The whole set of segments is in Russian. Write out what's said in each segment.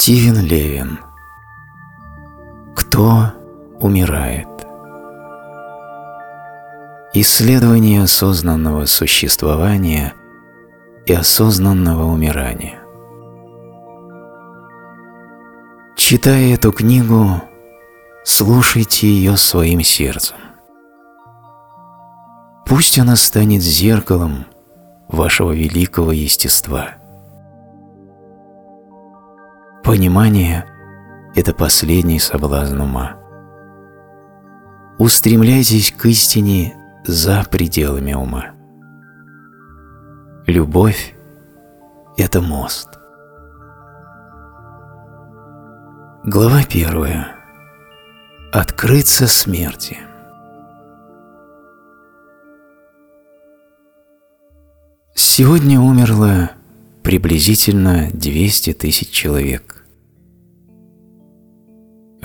Стивен Левин Кто умирает? Исследование осознанного существования и осознанного умирания. Читая эту книгу, слушайте ее своим сердцем. Пусть она станет зеркалом вашего великого естества. Понимание – это последний соблазн ума. Устремляйтесь к истине за пределами ума. Любовь – это мост. Глава первая. Открыться смерти. Сегодня умерло приблизительно 200 тысяч человек.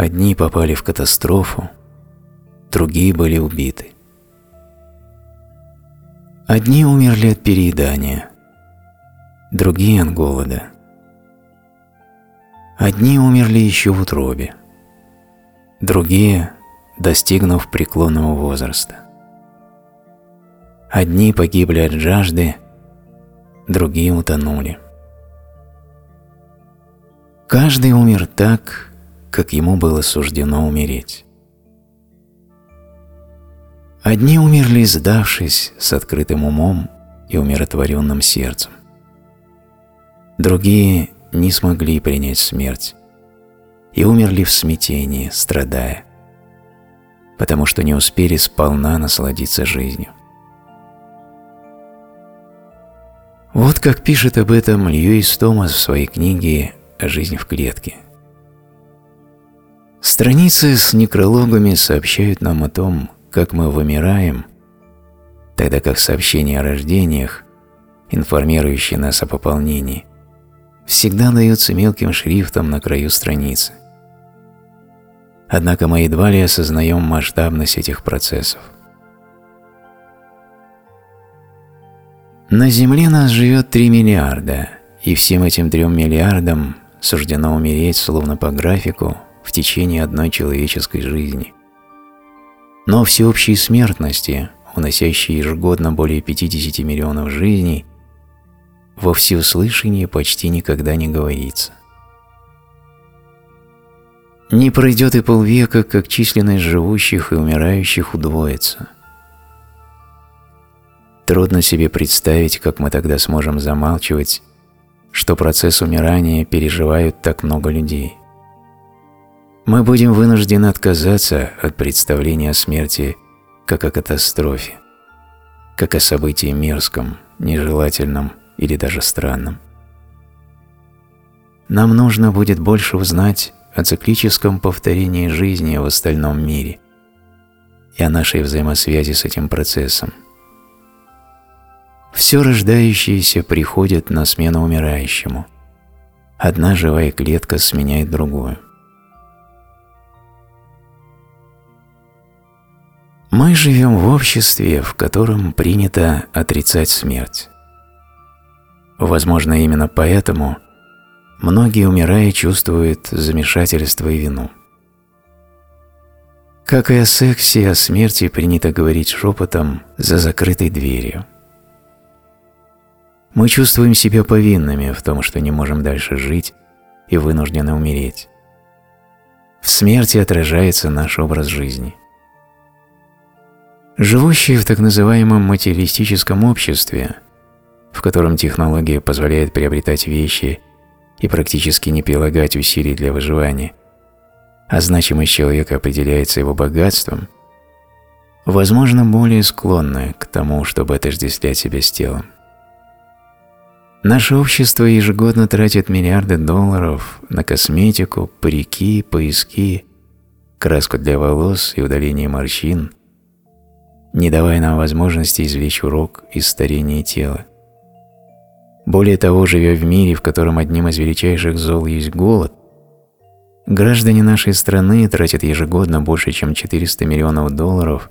Одни попали в катастрофу, другие были убиты. Одни умерли от переедания, другие от голода. Одни умерли еще в утробе, другие – достигнув преклонного возраста. Одни погибли от жажды, другие утонули. Каждый умер так, как ему было суждено умереть. Одни умерли, сдавшись с открытым умом и умиротворенным сердцем. Другие не смогли принять смерть и умерли в смятении, страдая, потому что не успели сполна насладиться жизнью. Вот как пишет об этом Льюис Томас в своей книге «Жизнь в клетке». Страницы с некрологами сообщают нам о том, как мы вымираем, тогда как сообщения о рождениях, информирующие нас о пополнении, всегда даются мелким шрифтом на краю страницы. Однако мы едва ли осознаем масштабность этих процессов. На Земле нас живет 3 миллиарда, и всем этим 3 миллиардам суждено умереть словно по графику в течение одной человеческой жизни. Но всеобщей смертности, уносящей ежегодно более 50 миллионов жизней, во всеуслышании почти никогда не говорится. Не пройдет и полвека, как численность живущих и умирающих удвоится – Трудно себе представить, как мы тогда сможем замалчивать, что процесс умирания переживают так много людей. Мы будем вынуждены отказаться от представления о смерти как о катастрофе, как о событии мерзком, нежелательном или даже странном. Нам нужно будет больше узнать о циклическом повторении жизни в остальном мире и о нашей взаимосвязи с этим процессом – все рождающееся приходит на смену умирающему. Одна живая клетка сменяет другую. Мы живем в обществе, в котором принято отрицать смерть. Возможно, именно поэтому многие, умирая, чувствуют замешательство и вину. Как и о сексе, о смерти принято говорить шепотом за закрытой дверью. Мы чувствуем себя повинными в том, что не можем дальше жить и вынуждены умереть. В смерти отражается наш образ жизни. Живущие в так называемом материалистическом обществе, в котором технология позволяет приобретать вещи и практически не прилагать усилий для выживания, а значимость человека определяется его богатством, возможно, более склонны к тому, чтобы отождествлять себя с телом. Наше общество ежегодно тратит миллиарды долларов на косметику, парики, пояски, краску для волос и удаление морщин, не давая нам возможности извлечь урок из старения тела. Более того, живя в мире, в котором одним из величайших зол есть голод, граждане нашей страны тратят ежегодно больше, чем 400 миллионов долларов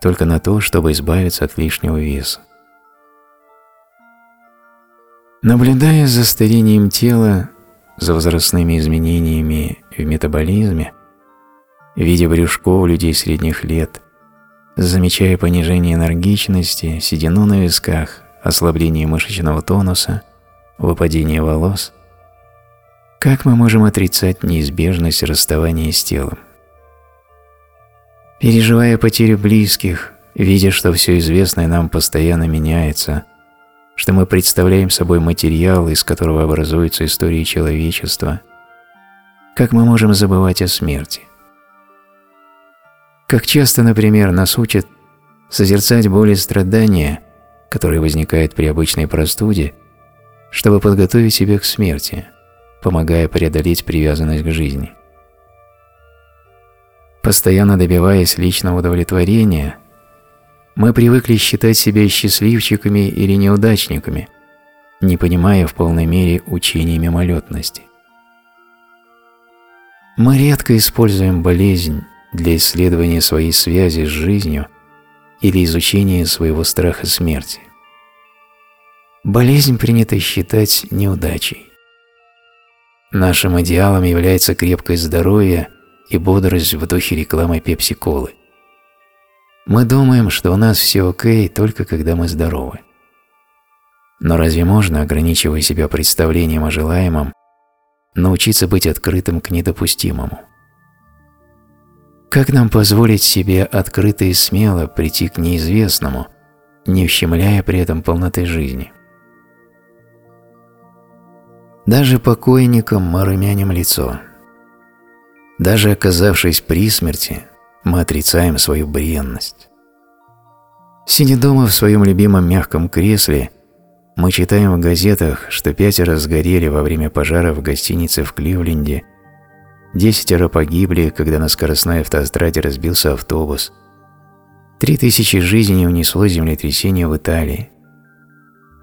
только на то, чтобы избавиться от лишнего веса. Наблюдая за старением тела, за возрастными изменениями в метаболизме, видя брюшко у людей средних лет, замечая понижение энергичности, седину на висках, ослабление мышечного тонуса, выпадение волос, как мы можем отрицать неизбежность расставания с телом? Переживая потерю близких, видя, что все известное нам постоянно меняется, что мы представляем собой материал, из которого образуются истории человечества, как мы можем забывать о смерти? Как часто, например, нас учат созерцать боль и страдания, которые возникают при обычной простуде, чтобы подготовить себя к смерти, помогая преодолеть привязанность к жизни. Постоянно добиваясь личного удовлетворения, мы привыкли считать себя счастливчиками или неудачниками, не понимая в полной мере учения мимолетности. Мы редко используем болезнь для исследования своей связи с жизнью или изучения своего страха смерти. Болезнь принято считать неудачей. Нашим идеалом является крепкое здоровье и бодрость в духе рекламы пепси-колы. Мы думаем, что у нас все окей только когда мы здоровы. Но разве можно, ограничивая себя представлением о желаемом, научиться быть открытым к недопустимому? Как нам позволить себе открыто и смело прийти к неизвестному, не ущемляя при этом полноты жизни? Даже покойникам мы румяним лицо. Даже оказавшись при смерти, мы отрицаем свою бренность. Сидя дома в своем любимом мягком кресле, мы читаем в газетах, что пятеро сгорели во время пожара в гостинице в Кливленде, десятеро погибли, когда на скоростной автостраде разбился автобус, три тысячи жизней унесло землетрясение в Италии,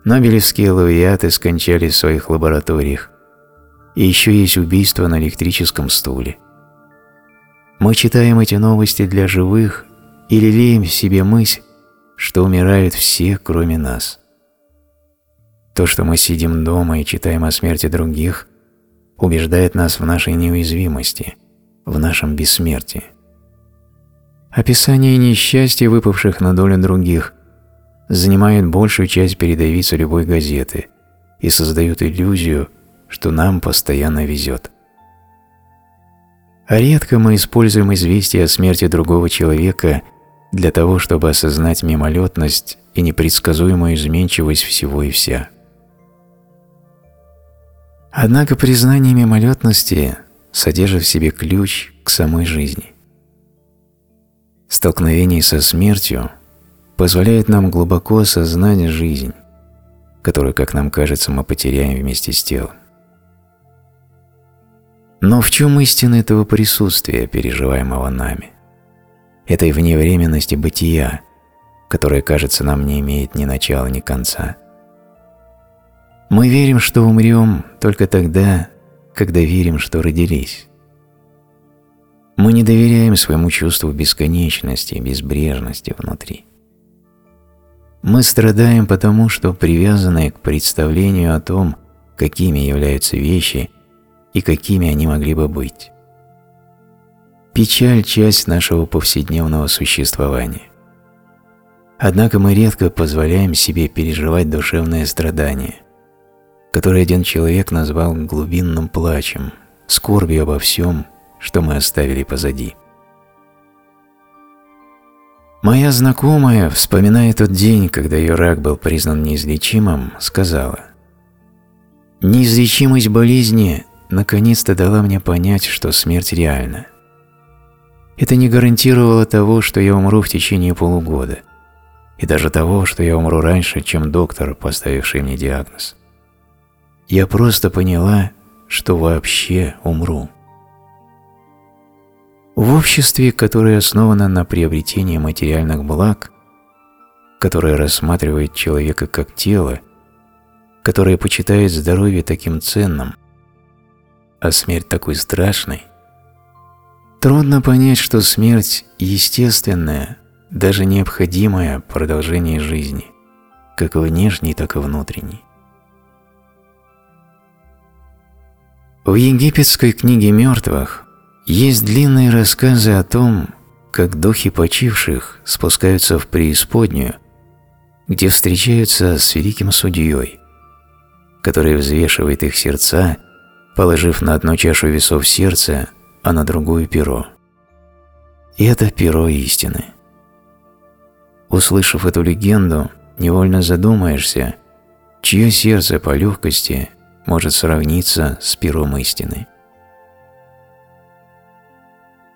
Нобелевские лауреаты скончались в своих лабораториях, и еще есть убийство на электрическом стуле – мы читаем эти новости для живых и лелеем в себе мысль, что умирают все, кроме нас. То, что мы сидим дома и читаем о смерти других, убеждает нас в нашей неуязвимости, в нашем бессмертии. Описание несчастья, выпавших на долю других, занимает большую часть передовицы любой газеты и создают иллюзию, что нам постоянно везет. Редко мы используем известие о смерти другого человека для того, чтобы осознать мимолетность и непредсказуемую изменчивость всего и вся. Однако признание мимолетности содержит в себе ключ к самой жизни. Столкновение со смертью позволяет нам глубоко осознать жизнь, которую, как нам кажется, мы потеряем вместе с телом. Но в чем истина этого присутствия, переживаемого нами? Этой вневременности бытия, которая, кажется, нам не имеет ни начала, ни конца. Мы верим, что умрем только тогда, когда верим, что родились. Мы не доверяем своему чувству бесконечности и безбрежности внутри. Мы страдаем потому, что привязаны к представлению о том, какими являются вещи – и какими они могли бы быть. Печаль – часть нашего повседневного существования. Однако мы редко позволяем себе переживать душевное страдание, которое один человек назвал глубинным плачем, скорбью обо всем, что мы оставили позади. Моя знакомая, вспоминая тот день, когда ее рак был признан неизлечимым, сказала, «Неизлечимость болезни наконец-то дала мне понять, что смерть реальна. Это не гарантировало того, что я умру в течение полугода, и даже того, что я умру раньше, чем доктор, поставивший мне диагноз. Я просто поняла, что вообще умру. В обществе, которое основано на приобретении материальных благ, которое рассматривает человека как тело, которое почитает здоровье таким ценным – а смерть такой страшной, трудно понять, что смерть – естественное, даже необходимое продолжение жизни, как внешней, так и внутренней. В египетской книге мертвых есть длинные рассказы о том, как духи почивших спускаются в преисподнюю, где встречаются с великим судьей, который взвешивает их сердца, положив на одну чашу весов сердце, а на другую перо. И это перо истины. Услышав эту легенду, невольно задумаешься, чье сердце по легкости может сравниться с пером истины.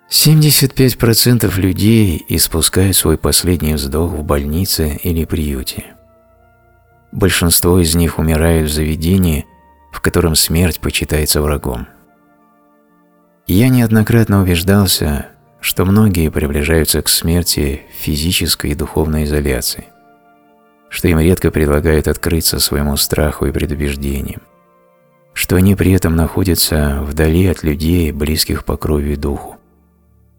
75% людей испускают свой последний вздох в больнице или приюте. Большинство из них умирают в заведении, в котором смерть почитается врагом. Я неоднократно убеждался, что многие приближаются к смерти в физической и духовной изоляции, что им редко предлагают открыться своему страху и предубеждениям, что они при этом находятся вдали от людей, близких по крови и духу,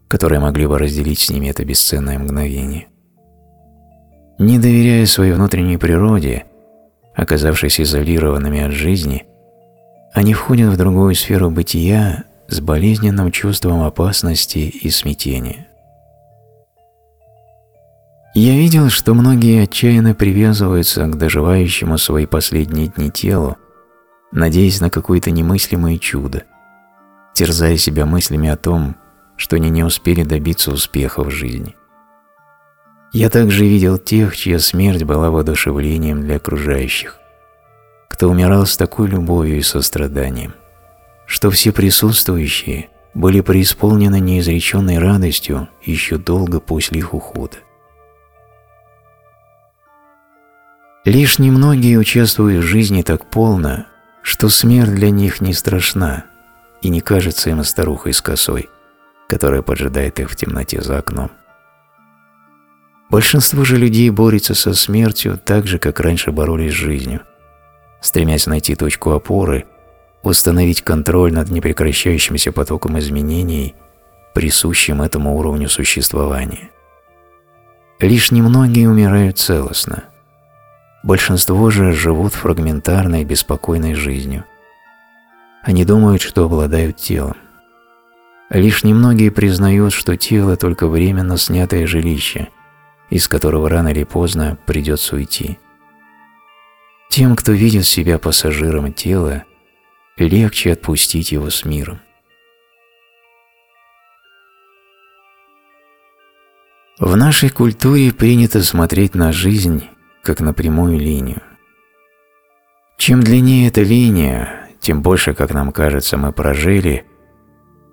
которые могли бы разделить с ними это бесценное мгновение. Не доверяя своей внутренней природе, оказавшись изолированными от жизни, они входят в другую сферу бытия с болезненным чувством опасности и смятения. Я видел, что многие отчаянно привязываются к доживающему свои последние дни телу, надеясь на какое-то немыслимое чудо, терзая себя мыслями о том, что они не успели добиться успеха в жизни. Я также видел тех, чья смерть была воодушевлением для окружающих, кто умирал с такой любовью и состраданием, что все присутствующие были преисполнены неизреченной радостью еще долго после их ухода. Лишь немногие участвуют в жизни так полно, что смерть для них не страшна и не кажется им старухой с косой, которая поджидает их в темноте за окном. Большинство же людей борется со смертью так же, как раньше боролись с жизнью, стремясь найти точку опоры, установить контроль над непрекращающимся потоком изменений, присущим этому уровню существования. Лишь немногие умирают целостно – Большинство же живут фрагментарной, беспокойной жизнью. Они думают, что обладают телом. Лишь немногие признают, что тело – только временно снятое жилище, из которого рано или поздно придется уйти. Тем, кто видит себя пассажиром тела, легче отпустить его с миром. В нашей культуре принято смотреть на жизнь как на прямую линию. Чем длиннее эта линия, тем больше, как нам кажется, мы прожили,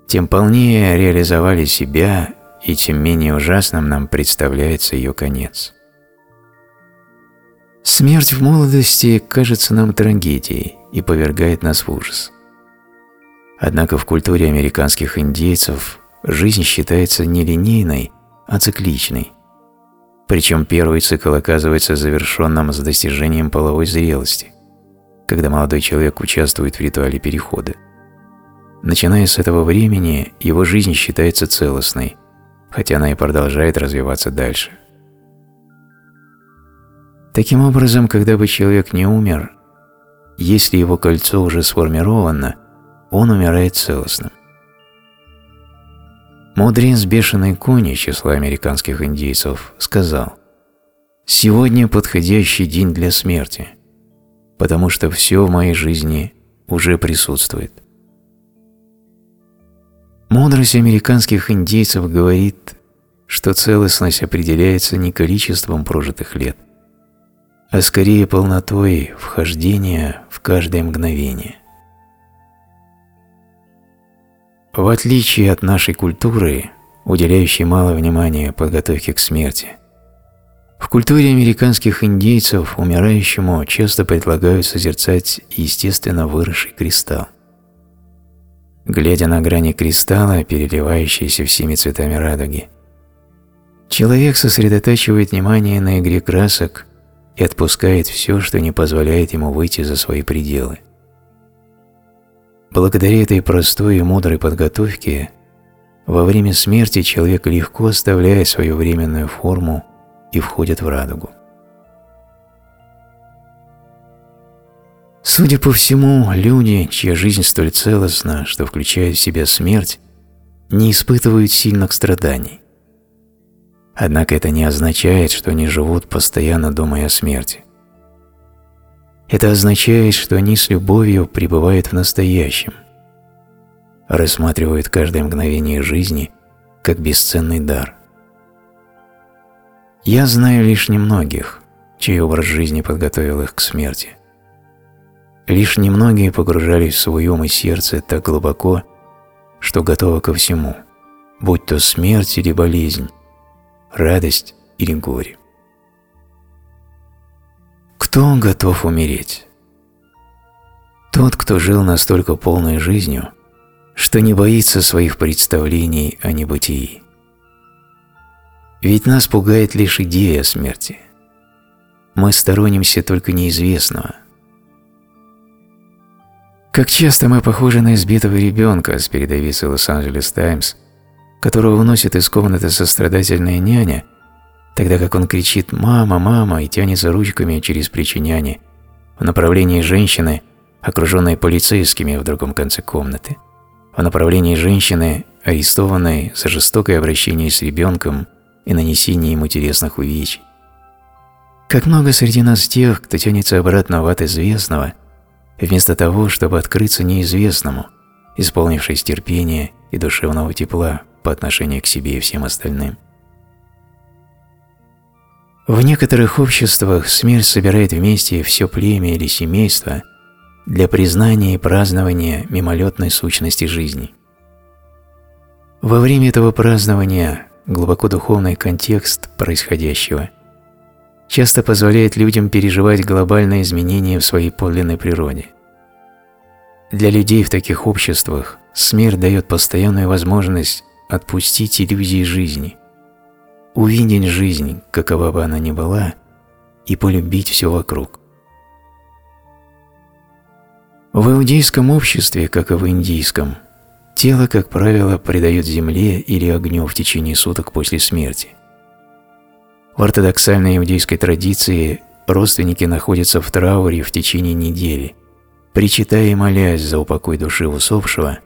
тем полнее реализовали себя и тем менее ужасным нам представляется ее конец. Смерть в молодости кажется нам трагедией и повергает нас в ужас. Однако в культуре американских индейцев жизнь считается не линейной, а цикличной – причем первый цикл оказывается завершенным с достижением половой зрелости, когда молодой человек участвует в ритуале перехода. Начиная с этого времени, его жизнь считается целостной, хотя она и продолжает развиваться дальше. Таким образом, когда бы человек не умер, если его кольцо уже сформировано, он умирает целостным. Мудрец Бешеный Конь числа американских индейцев сказал «Сегодня подходящий день для смерти, потому что все в моей жизни уже присутствует». Мудрость американских индейцев говорит, что целостность определяется не количеством прожитых лет, а скорее полнотой вхождения в каждое мгновение. В отличие от нашей культуры, уделяющей мало внимания подготовке к смерти, в культуре американских индейцев умирающему часто предлагают созерцать естественно выросший кристалл. Глядя на грани кристалла, переливающиеся всеми цветами радуги, человек сосредотачивает внимание на игре красок и отпускает все, что не позволяет ему выйти за свои пределы – Благодаря этой простой и мудрой подготовке во время смерти человек легко оставляет свою временную форму и входит в радугу. Судя по всему, люди, чья жизнь столь целостна, что включает в себя смерть, не испытывают сильных страданий. Однако это не означает, что они живут, постоянно думая о смерти. Это означает, что они с любовью пребывают в настоящем, рассматривают каждое мгновение жизни как бесценный дар. Я знаю лишь немногих, чей образ жизни подготовил их к смерти. Лишь немногие погружались в свой ум и сердце так глубоко, что готовы ко всему, будь то смерть или болезнь, радость или горе. Кто готов умереть? Тот, кто жил настолько полной жизнью, что не боится своих представлений о небытии. Ведь нас пугает лишь идея смерти. Мы сторонимся только неизвестного. Как часто мы похожи на избитого ребенка с передовицы Лос-Анджелес Таймс, которого выносит из комнаты сострадательная няня, тогда как он кричит «мама, мама» и тянется ручками через плечи няни в направлении женщины, окруженной полицейскими в другом конце комнаты, в направлении женщины, арестованной за жестокое обращение с ребенком и нанесение ему телесных увечий. Как много среди нас тех, кто тянется обратно в ад известного, вместо того, чтобы открыться неизвестному, исполнившись терпения и душевного тепла по отношению к себе и всем остальным. В некоторых обществах смерть собирает вместе все племя или семейство для признания и празднования мимолетной сущности жизни. Во время этого празднования глубоко духовный контекст происходящего часто позволяет людям переживать глобальные изменения в своей подлинной природе. Для людей в таких обществах смерть дает постоянную возможность отпустить иллюзии жизни, увидеть жизнь, какова бы она ни была, и полюбить все вокруг. В иудейском обществе, как и в индийском, тело, как правило, предают земле или огню в течение суток после смерти. В ортодоксальной иудейской традиции родственники находятся в трауре в течение недели, причитая и молясь за упокой души усопшего,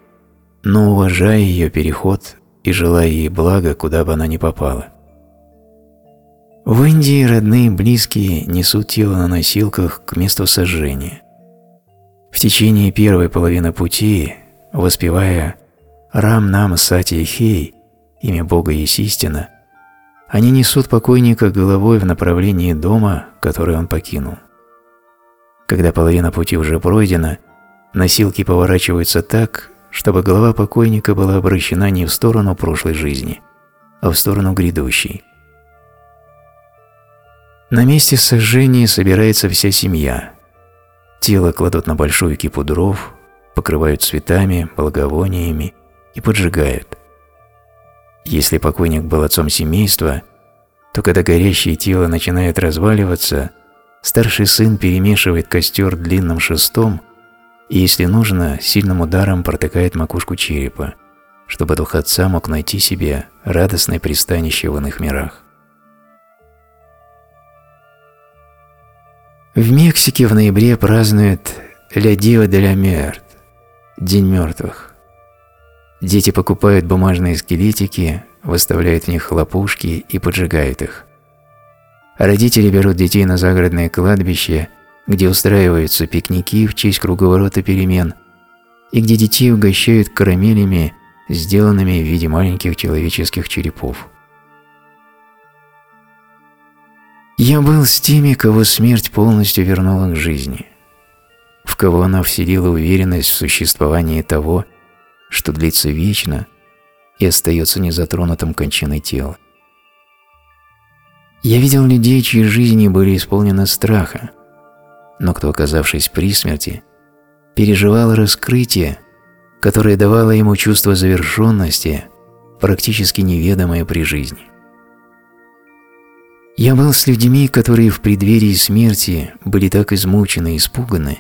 но уважая ее переход и желая ей блага, куда бы она ни попала. В Индии родные и близкие несут тело на носилках к месту сожжения. В течение первой половины пути, воспевая «Рам нам сати хей» имя Бога есть истина, они несут покойника головой в направлении дома, который он покинул. Когда половина пути уже пройдена, носилки поворачиваются так, чтобы голова покойника была обращена не в сторону прошлой жизни, а в сторону грядущей. На месте сожжения собирается вся семья. Тело кладут на большую кипу дров, покрывают цветами, благовониями и поджигают. Если покойник был отцом семейства, то когда горящее тело начинает разваливаться, старший сын перемешивает костер длинным шестом и, если нужно, сильным ударом протыкает макушку черепа, чтобы дух отца мог найти себе радостное пристанище в иных мирах. В Мексике в ноябре празднуют «Ля Дива де ля Мерт» – День мертвых. Дети покупают бумажные скелетики, выставляют в них хлопушки и поджигают их. Родители берут детей на загородное кладбище где устраиваются пикники в честь круговорота перемен и где детей угощают карамелями, сделанными в виде маленьких человеческих черепов. Я был с теми, кого смерть полностью вернула к жизни, в кого она вселила уверенность в существовании того, что длится вечно и остается незатронутым кончиной тела. Я видел людей, чьи жизни были исполнены страха, но кто, оказавшись при смерти, переживал раскрытие, которое давало ему чувство завершенности, практически неведомое при жизни. Я был с людьми, которые в преддверии смерти были так измучены и испуганы,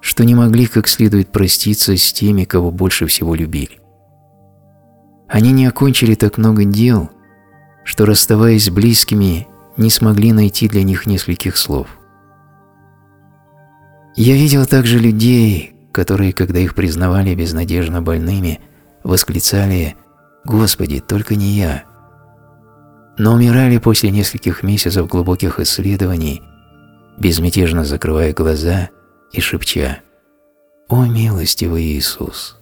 что не могли как следует проститься с теми, кого больше всего любили. Они не окончили так много дел, что, расставаясь с близкими, не смогли найти для них нескольких слов – Я видел также людей, которые, когда их признавали безнадежно больными, восклицали «Господи, только не я!» Но умирали после нескольких месяцев глубоких исследований, безмятежно закрывая глаза и шепча «О милостивый Иисус!»